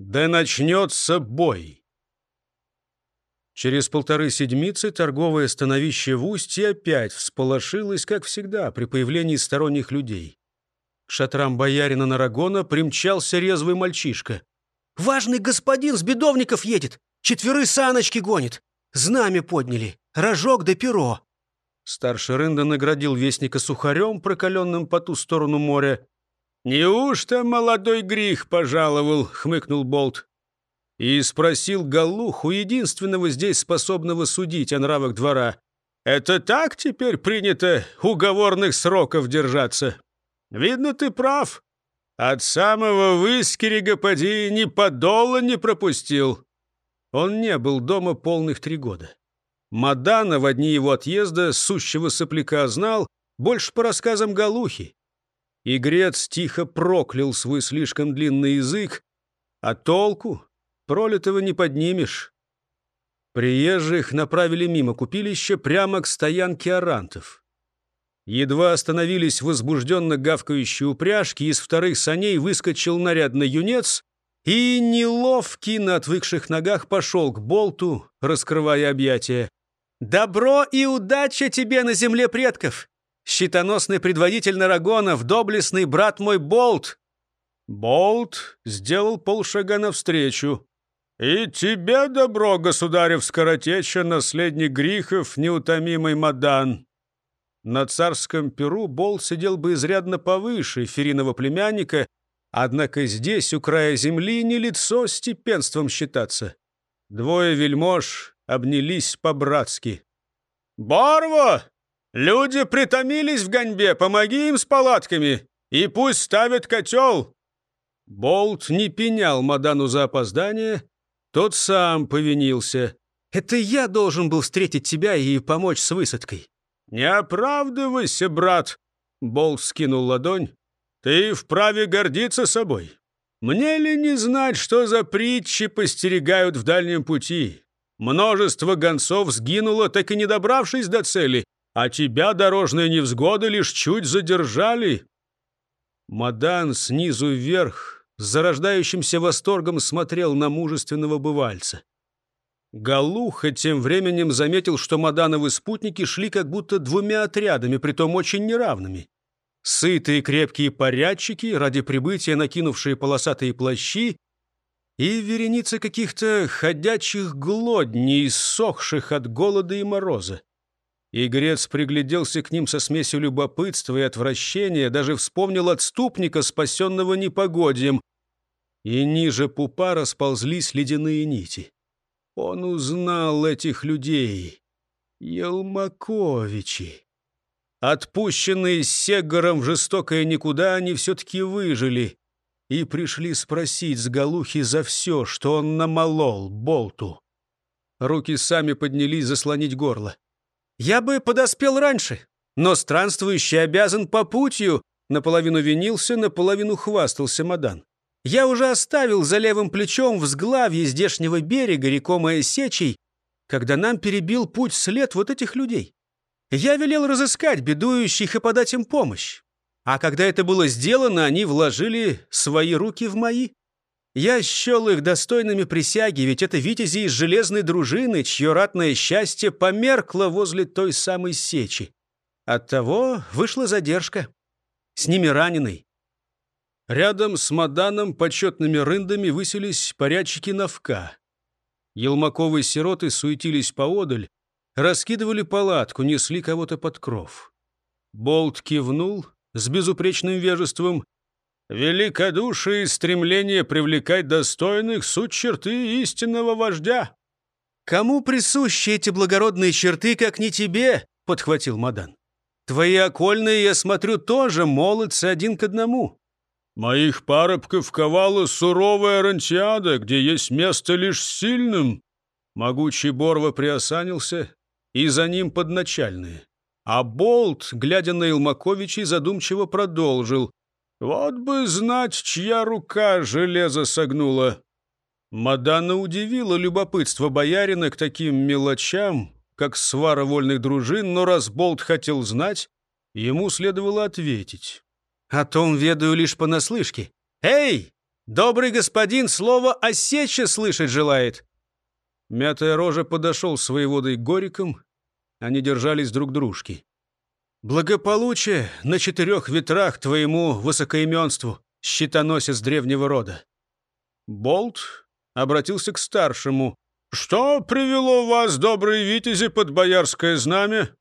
Да начнется бой. Через полторы седмицы торговое становище в Устье опять всполошилось, как всегда, при появлении сторонних людей. К шатрам боярина Нарагона примчался резвый мальчишка. «Важный господин с бедовников едет! Четверы саночки гонит! Знамя подняли! Рожок да перо!» Старший Рында наградил вестника сухарем, прокаленным по ту сторону моря. «Неужто молодой грех пожаловал?» — хмыкнул Болт. И спросил Галуху, единственного здесь способного судить о нравах двора. «Это так теперь принято уговорных сроков держаться? Видно, ты прав. От самого выскерега поди ни подола не пропустил». Он не был дома полных три года. Мадана в одни его отъезда сущего сопляка знал, больше по рассказам Галухи. Игрец тихо проклял свой слишком длинный язык, а толку пролитого не поднимешь. Приезжих направили мимо купилища прямо к стоянке арантов. Едва остановились возбужденно гавкающие упряжки, из вторых саней выскочил нарядный юнец и, неловкий на отвыкших ногах, пошел к болту, раскрывая объятия. «Добро и удача тебе на земле предков! Щитоносный предводитель Нарагонов, доблестный брат мой Болт!» Болт сделал полшага навстречу. «И тебе добро, государев скоротеча, наследник грехов, неутомимый Мадан!» На царском перу Болт сидел бы изрядно повыше Фериного племянника, однако здесь, у края земли, не лицо степенством считаться. Двое вельмож обнялись по-братски. «Барво! Люди притомились в гоньбе, помоги им с палатками, и пусть ставят котел!» Болт не пенял Мадану за опоздание, тот сам повинился. «Это я должен был встретить тебя и помочь с высадкой». «Не оправдывайся, брат!» Болт скинул ладонь. «Ты вправе гордиться собой. Мне ли не знать, что за притчи постерегают в дальнем пути? Множество гонцов сгинуло, так и не добравшись до цели, а тебя дорожные невзгоды лишь чуть задержали». Мадан снизу вверх с зарождающимся восторгом смотрел на мужественного бывальца. Галуха тем временем заметил, что Мадановы спутники шли как будто двумя отрядами, притом очень неравными. Сытые крепкие порядчики, ради прибытия накинувшие полосатые плащи, и вереница каких-то ходячих глодней, иссохших от голода и мороза. Игрец пригляделся к ним со смесью любопытства и отвращения, даже вспомнил отступника, спасенного непогодием, и ниже пупа расползлись ледяные нити. Он узнал этих людей. Елмаковичи. Отпущенные Сегором в жестокое никуда, они все-таки выжили и пришли спросить с Галухи за все, что он намолол болту. Руки сами поднялись заслонить горло. «Я бы подоспел раньше, но странствующий обязан по путью», наполовину винился, наполовину хвастался Мадан. «Я уже оставил за левым плечом взглавье здешнего берега, рекомая сечей, когда нам перебил путь след вот этих людей. Я велел разыскать бедующих и подать им помощь. А когда это было сделано, они вложили свои руки в мои. Я счел их достойными присяги, ведь это витязи из железной дружины, чье ратное счастье померкло возле той самой сечи. Оттого вышла задержка. С ними раненый. Рядом с Маданом почетными рындами высились порядчики Навка. Елмаковые сироты суетились поодаль, раскидывали палатку, несли кого-то под кров. Болт кивнул с безупречным вежеством Великодушие и стремление привлекать достойных — суть черты истинного вождя. «Кому присущи эти благородные черты, как не тебе?» — подхватил Мадан. «Твои окольные, я смотрю, тоже молодцы один к одному». «Моих парубков ковала суровая рантиада, где есть место лишь сильным». Могучий Борва приосанился, и за ним подначальные. А Болт, глядя на Илмаковичей, задумчиво продолжил. Вот бы знать, чья рука железо согнула. Мадана удивила любопытство боярина к таким мелочам, как свара вольных дружин, но раз Болт хотел знать, ему следовало ответить. О том ведаю лишь понаслышке. «Эй, Добрый господин слово о сече слышать желает». Мятая рожа подошел с воеводой Гориком. Они держались друг дружки. «Благополучие на четырех ветрах твоему высокоименству, щитоносец древнего рода». Болт обратился к старшему. «Что привело вас, добрые витязи, под боярское знамя?»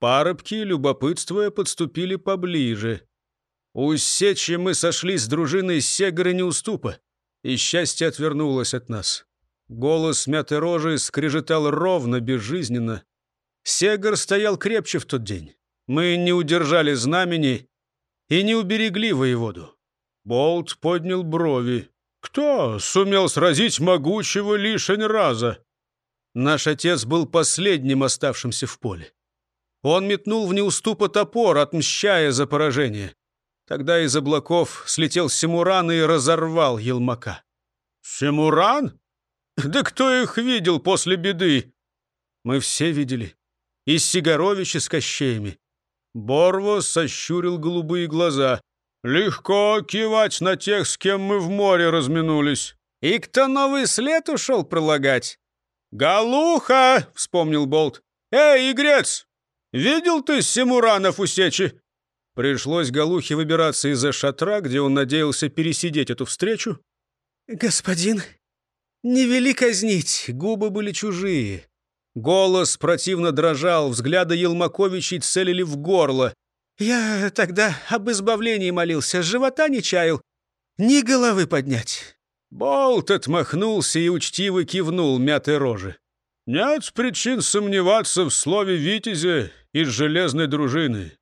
Парубки, любопытствуя, подступили поближе. У сечи мы сошли с дружиной Сегора Неуступа, и счастье отвернулось от нас. Голос мятой рожи скрежетал ровно, безжизненно. Сегор стоял крепче в тот день. Мы не удержали знамени и не уберегли воеводу. Болт поднял брови. «Кто сумел сразить могучего лишень раза?» Наш отец был последним оставшимся в поле. Он метнул в неуступа топор, отмщая за поражение. Тогда из облаков слетел Симуран и разорвал Елмака. «Симуран? Да кто их видел после беды?» «Мы все видели. И Сигаровича с Кощеями». Борво сощурил голубые глаза. «Легко кивать на тех, с кем мы в море разминулись». «И кто новый след ушел пролагать?» «Галуха!» — вспомнил Болт. «Эй, игрец, видел ты Симуранов у сечи?» Пришлось Галухе выбираться из-за шатра, где он надеялся пересидеть эту встречу. «Господин, не вели казнить!» Губы были чужие. Голос противно дрожал, взгляды Елмаковичей целили в горло. Я тогда об избавлении молился, живота не чаял. Ни головы поднять. Болт отмахнулся и учтиво кивнул мятой рожи. Нет причин сомневаться в слове Витязя из железной дружины.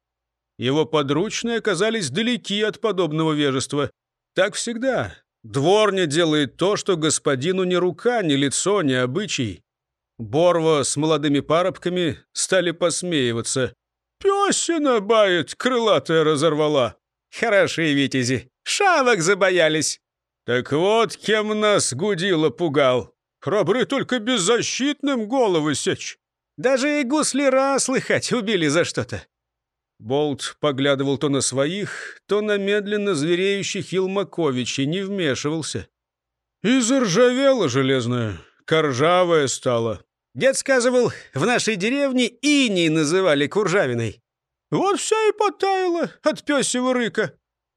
Его подручные оказались далеки от подобного вежества. Так всегда. Дворня делает то, что господину ни рука, ни лицо, ни обычай. Борва с молодыми парубками стали посмеиваться. Песина бает, крылатая разорвала. Хорошие витязи, шавок забоялись. Так вот, кем нас гудило пугал. Храбры только беззащитным головы сечь. Даже и гуслера, слыхать, убили за что-то. Болт поглядывал то на своих, то на медленно звереющих Елмаковичей, не вмешивался. И заржавела железная, коржавая стала. Дед сказывал, в нашей деревне иней называли куржавиной. Вот все и потаяло от пёсего рыка.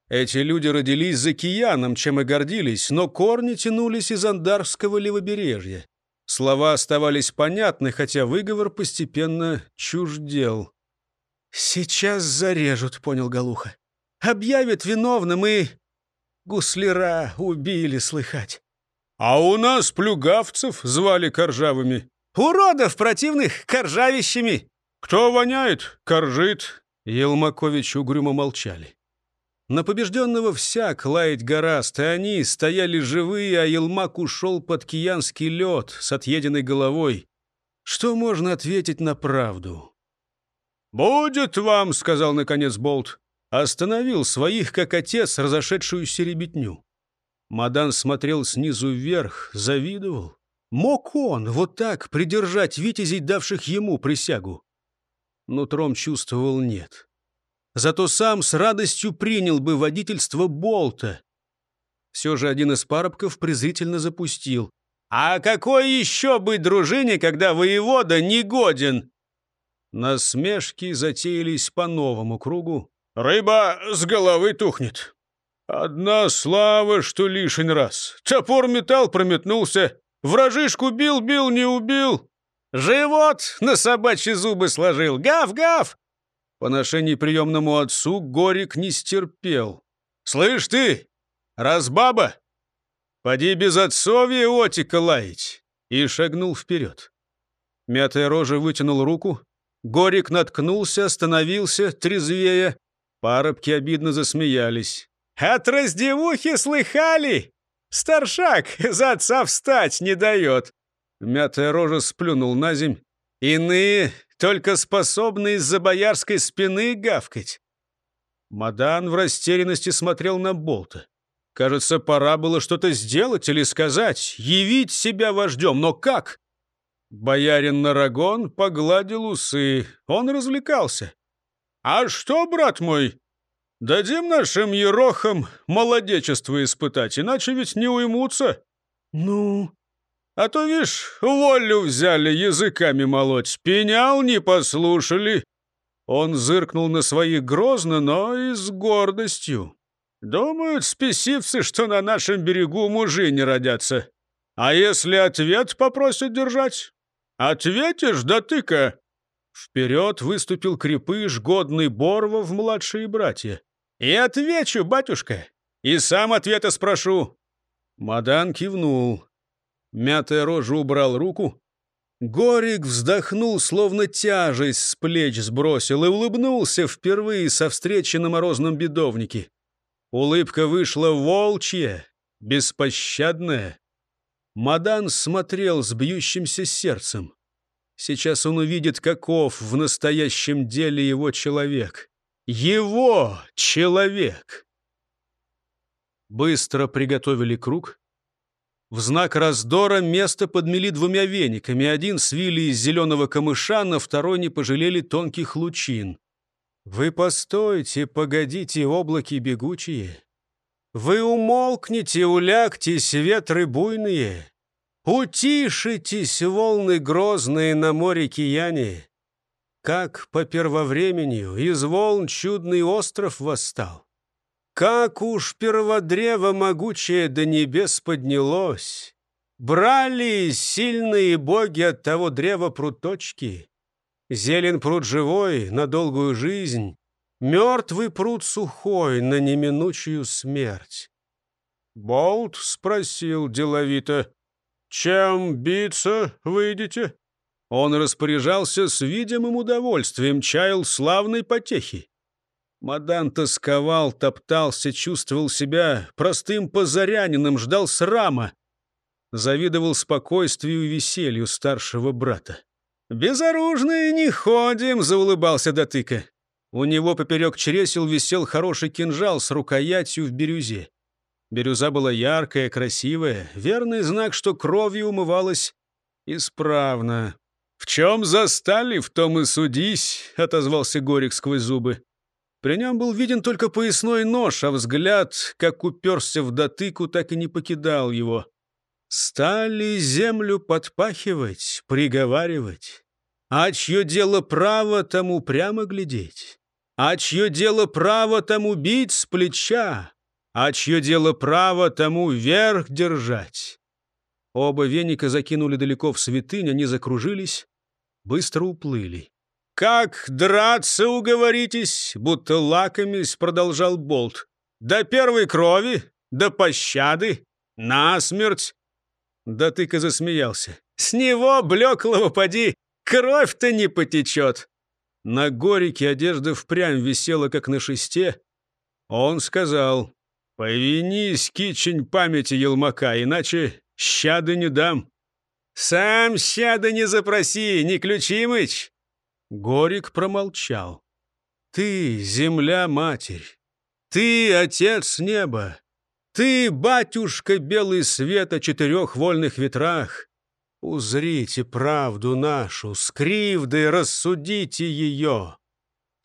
Эти люди родились за кияном, чем и гордились, но корни тянулись из Андарского левобережья. Слова оставались понятны, хотя выговор постепенно чуждел. «Сейчас зарежут», — понял Галуха. «Объявят виновным и...» Гуслера убили, слыхать. «А у нас плюгавцев звали коржавыми». Уродов противных коржавищами!» «Кто воняет, коржит!» Елмакович угрюмо молчали. На побежденного всяк лаять гораст, и они стояли живые, а Елмак ушел под киянский лед с отъеденной головой. Что можно ответить на правду? «Будет вам», — сказал наконец Болт. Остановил своих, как отец, разошедшуюся ребятню. Мадан смотрел снизу вверх, завидовал. Мог он вот так придержать витязей, давших ему присягу? Нутром чувствовал нет. Зато сам с радостью принял бы водительство Болта. Все же один из парубков презрительно запустил. «А какой еще быть дружине, когда воевода не годен?» Насмешки затеялись по новому кругу. «Рыба с головы тухнет. Одна слава, что лишень раз. Топор металл прометнулся, Вражишку бил-бил, не убил. Живот на собачьи зубы сложил. Гав-гав!» По ношению приемному отцу Горик не стерпел. «Слышь ты, разбаба, поди без отцовья отика лаять!» И шагнул вперед. Мятая рожа вытянул руку. Горик наткнулся, остановился, трезвея. Парубки обидно засмеялись. «От раздевухи слыхали? Старшак за отца встать не дает!» Мятая рожа сплюнул на земь. «Иные только способны из-за боярской спины гавкать». Мадан в растерянности смотрел на Болта. Кажется, пора было что-то сделать или сказать, явить себя вождем, но как? Боярин Нарагон погладил усы, он развлекался. «А что, брат мой, Дадим нашим ерохам молодечество испытать, иначе ведь не уймутся. Ну, а то, вишь, волю взяли языками молоть, пенял не послушали. Он зыркнул на своих грозно, но и с гордостью. Думают спесивцы, что на нашем берегу мужи не родятся. А если ответ попросят держать? Ответишь, да тыка. Вперед выступил крепыш, годный Борва в младшие братья. И отвечу, батюшка, и сам ответа спрошу. Мадан кивнул. Мятая рожа убрал руку. Горик вздохнул, словно тяжесть с плеч сбросил, и улыбнулся впервые со встречи на морозном бедовнике. Улыбка вышла волчья, беспощадная. Мадан смотрел с бьющимся сердцем. Сейчас он увидит, каков в настоящем деле его человек. Его человек! Быстро приготовили круг. В знак раздора место подмели двумя вениками. Один свили из зеленого камыша, на второй не пожалели тонких лучин. Вы постойте, погодите, облаки бегучие. Вы умолкните, улягтесь, ветры буйные. Утишитесь, волны грозные на море кияне. Как по первовременью из волн чудный остров восстал. Как уж перводрево могучее до небес поднялось, Брали сильные боги от того древа пруточки. Зелен пруд живой на долгую жизнь, Мертвый пруд сухой на неминучую смерть. Болт спросил деловито, «Чем биться выйдете?» Он распоряжался с видимым удовольствием, чаял славной потехи. Мадан тосковал, топтался, чувствовал себя простым позарянином, ждал срама. Завидовал спокойствию и веселью старшего брата. «Безоружные не ходим», — заулыбался Дотыка. У него поперек чресел висел хороший кинжал с рукоятью в бирюзе. Бирюза была яркая, красивая, верный знак, что кровью умывалась исправно. «В чем застали, в том и судись», — отозвался Горик сквозь зубы. При нем был виден только поясной нож, а взгляд, как уперся в дотыку, так и не покидал его. Стали землю подпахивать, приговаривать. А чье дело право тому прямо глядеть? А чье дело право тому бить с плеча? А чье дело право тому вверх держать? Оба веника закинули далеко в святынь, они закружились, быстро уплыли. «Как драться уговоритесь?» — будто лакомись, продолжал Болт. «До первой крови, до пощады, насмерть!» Дотыка засмеялся. «С него, блеклого, поди, кровь-то не потечет!» На горике одежда впрямь висела, как на шесте. Он сказал, «Повинись, кичень памяти елмака, иначе щады не дам». «Сам щада не запроси, не ключимыч!» Горик промолчал. «Ты, земля-матерь! Ты, отец неба! Ты, батюшка, белый свет о четырех вольных ветрах! Узрите правду нашу, с кривдой рассудите ее!»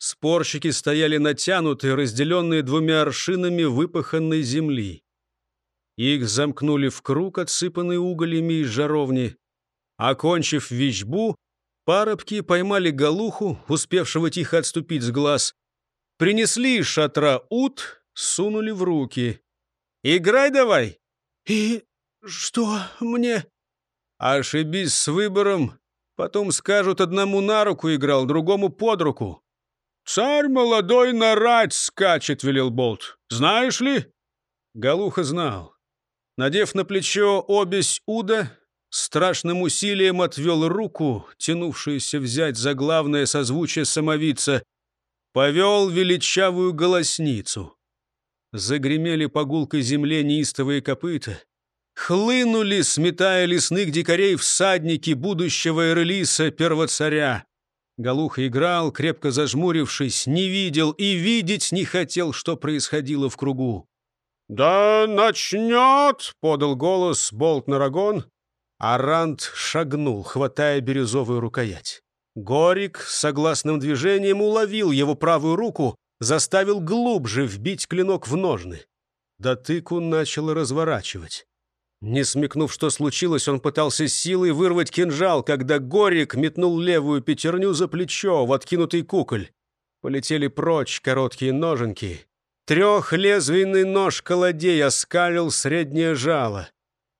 Спорщики стояли натянутые, разделенные двумя аршинами выпаханной земли. Их замкнули в круг, отсыпанный угольями из жаровни. Окончив вещбу, Парубки поймали голуху, успевшего тихо отступить с глаз, принесли из шатра ут, сунули в руки. «Играй давай!» «И что мне?» «Ошибись с выбором, потом скажут, одному на руку играл, другому под руку». «Царь молодой на рать скачет», — велел Болт. «Знаешь ли?» Галуха знал. Надев на плечо обесь уда, страшным усилием отвел руку, тянувшуюся взять за главное созвучие самовица, повел величавую голосницу. Загремели по гулкой земле неистовые копыта. Хлынули, сметая лесных дикарей, всадники будущего Эрлиса, первоцаря. Галуха играл, крепко зажмурившись, не видел и видеть не хотел, что происходило в кругу. «Да начнет!» — подал голос Болт Нарагон, Арант шагнул, хватая бирюзовую рукоять. Горик согласным движением уловил его правую руку, заставил глубже вбить клинок в ножны. Дотыку начал разворачивать. Не смекнув, что случилось, он пытался силой вырвать кинжал, когда Горик метнул левую пятерню за плечо в откинутый куколь. Полетели прочь короткие ноженки. Трехлезвийный нож колодей оскалил среднее жало.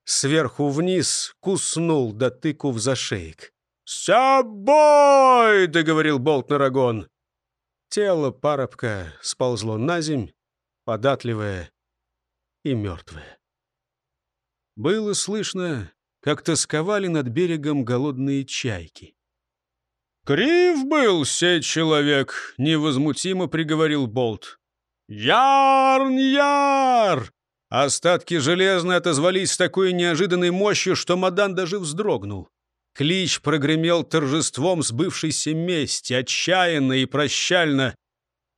Сверху вниз куснул дотыку в зашеек. «С собой!» — договорил болт Нарагон. Тело парабка сползло на земь, податливое и мертвое. Было слышно, как тосковали над берегом голодные чайки. «Крив был сей человек!» — невозмутимо приговорил Болт. «Ярн, яр!» Остатки железной отозвались с такой неожиданной мощью, что Мадан даже вздрогнул. Клич прогремел торжеством сбывшейся мести, отчаянно и прощально.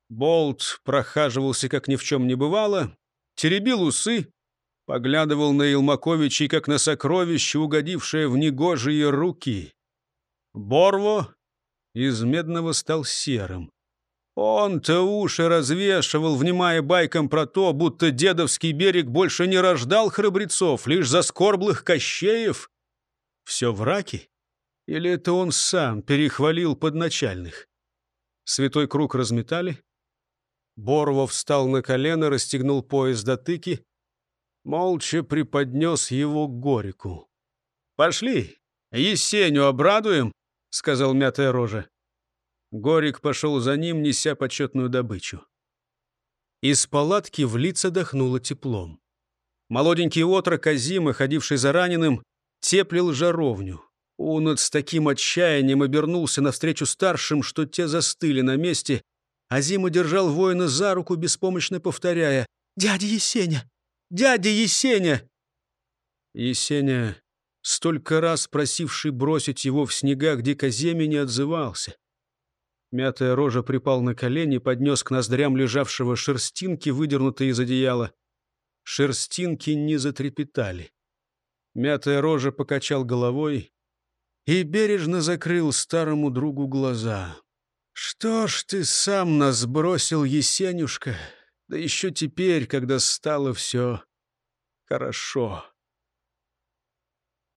Болт прохаживался, как ни в чем не бывало, теребил усы, поглядывал на Илмаковичей, как на сокровище, угодившее в негожие руки. Борво из медного стал серым. Он-то уши развешивал, внимая байкам про то, будто дедовский берег больше не рождал храбрецов, лишь заскорблых кощеев. Все враки? Или это он сам перехвалил подначальных? Святой круг разметали. Борво встал на колено, расстегнул пояс до тыки, молча преподнес его Горику. «Пошли, Есеню обрадуем», — сказал мятая рожа. Горик пошел за ним, неся почетную добычу. Из палатки в лица дохнуло теплом. Молоденький отрок Азима, ходивший за раненым, теплил жаровню. Он с таким отчаянием обернулся навстречу старшим, что те застыли на месте. Азима держал воина за руку, беспомощно повторяя «Дядя Есеня! Дядя Есеня!» Есеня, столько раз просивший бросить его в снега, где Каземи не отзывался. Мятая рожа припал на колени, поднес к ноздрям лежавшего шерстинки, выдернутые из одеяла. Шерстинки не затрепетали. Мятая рожа покачал головой и бережно закрыл старому другу глаза. «Что ж ты сам нас бросил, Есенюшка? Да еще теперь, когда стало все хорошо».